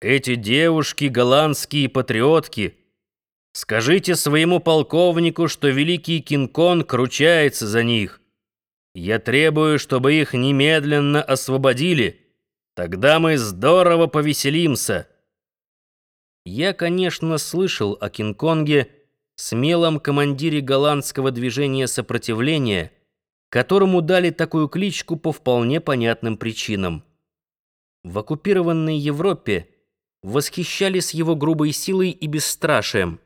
Эти девушки — голландские патриотки. Скажите своему полковнику, что великий Кинг-Конг ручается за них. Я требую, чтобы их немедленно освободили. Тогда мы здорово повеселимся». Я, конечно, слышал о Кинг-Конге, смелом командире голландского движения сопротивления, которому дали такую кличку по вполне понятным причинам. В оккупированной Европе восхищались его грубой силой и бесстрашием.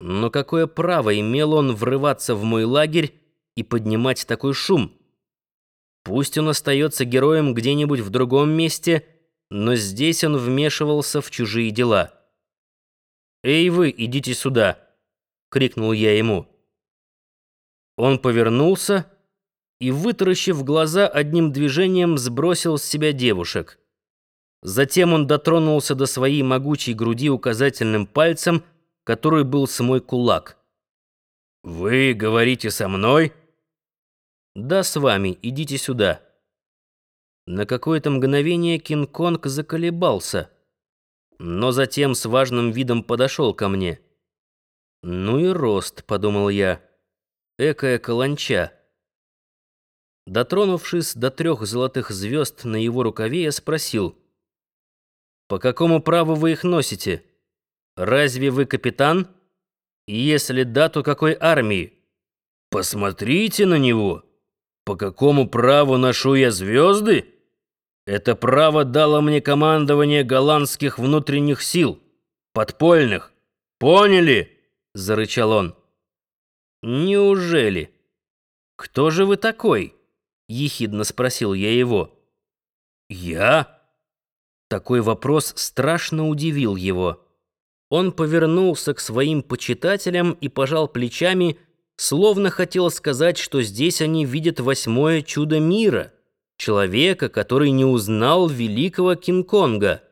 Но какое право имел он врываться в мой лагерь и поднимать такой шум? Пусть он остается героем где-нибудь в другом месте, но здесь он вмешивался в чужие дела. «Эй вы, идите сюда!» — крикнул я ему. Он повернулся и, вытаращив глаза, одним движением сбросил с себя девушек. Затем он дотронулся до своей могучей груди указательным пальцем, который был с мой кулак. «Вы говорите со мной?» «Да, с вами. Идите сюда». На какое-то мгновение Кинг-Конг заколебался, но затем с важным видом подошел ко мне. «Ну и рост», — подумал я, — «экая каланча». Дотронувшись до трех золотых звезд на его рукаве, я спросил — по какому праву вы их носите? Разве вы капитан? Если да, то какой армии? Посмотрите на него. По какому праву ношу я звезды? Это право дало мне командование голландских внутренних сил, подпольных. Поняли? зарычал он. Неужели? Кто же вы такой? ехидно спросил я его. Я такой вопрос страшно удивил его. Он повернулся к своим почитателям и пожал плечами, словно хотел сказать, что здесь они видят восьмое чудо мира, человека, который не узнал великого Кинг-Конга.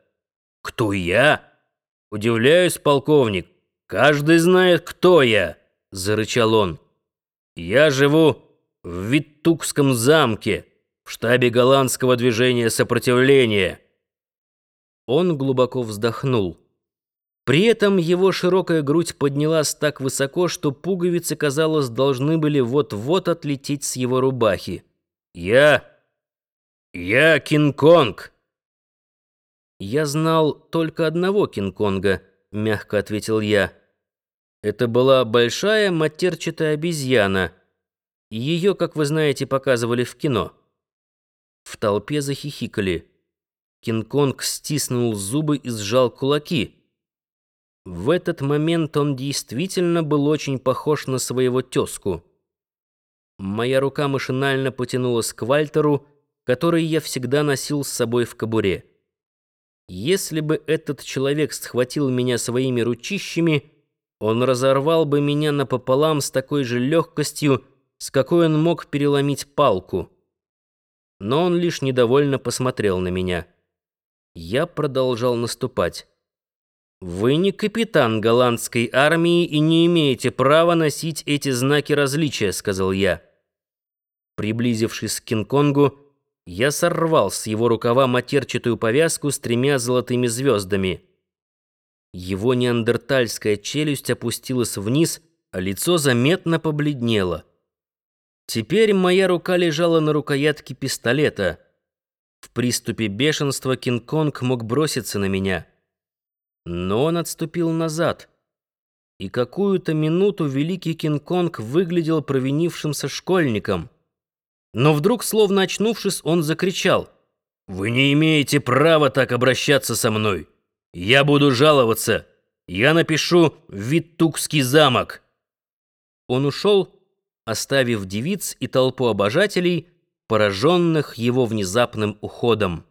«Кто я?» «Удивляюсь, полковник. Каждый знает, кто я», — зарычал он. «Я живу в Виттукском замке, в штабе голландского движения сопротивления». Он глубоко вздохнул. При этом его широкая грудь поднялась так высоко, что пуговицы, казалось, должны были вот-вот отлететь с его рубахи. «Я... я Кинг-Конг!» «Я знал только одного Кинг-Конга», — мягко ответил я. «Это была большая матерчатая обезьяна. Ее, как вы знаете, показывали в кино». В толпе захихикали. Кинг-Конг стиснул зубы и сжал кулаки. В этот момент он действительно был очень похож на своего тезку. Моя рука машинально потянулась к Вальтеру, который я всегда носил с собой в кобуре. Если бы этот человек схватил меня своими ручищами, он разорвал бы меня напополам с такой же легкостью, с какой он мог переломить палку. Но он лишь недовольно посмотрел на меня. Я продолжал наступать. «Вы не капитан голландской армии и не имеете права носить эти знаки различия», — сказал я. Приблизившись к Кинг-Конгу, я сорвал с его рукава матерчатую повязку с тремя золотыми звездами. Его неандертальская челюсть опустилась вниз, а лицо заметно побледнело. Теперь моя рука лежала на рукоятке пистолета — в приступе бешенства Кинг-Конг мог броситься на меня. Но он отступил назад. И какую-то минуту великий Кинг-Конг выглядел провинившимся школьником. Но вдруг, словно очнувшись, он закричал. «Вы не имеете права так обращаться со мной. Я буду жаловаться. Я напишу «Виттукский замок». Он ушел, оставив девиц и толпу обожателей, пораженных его внезапным уходом.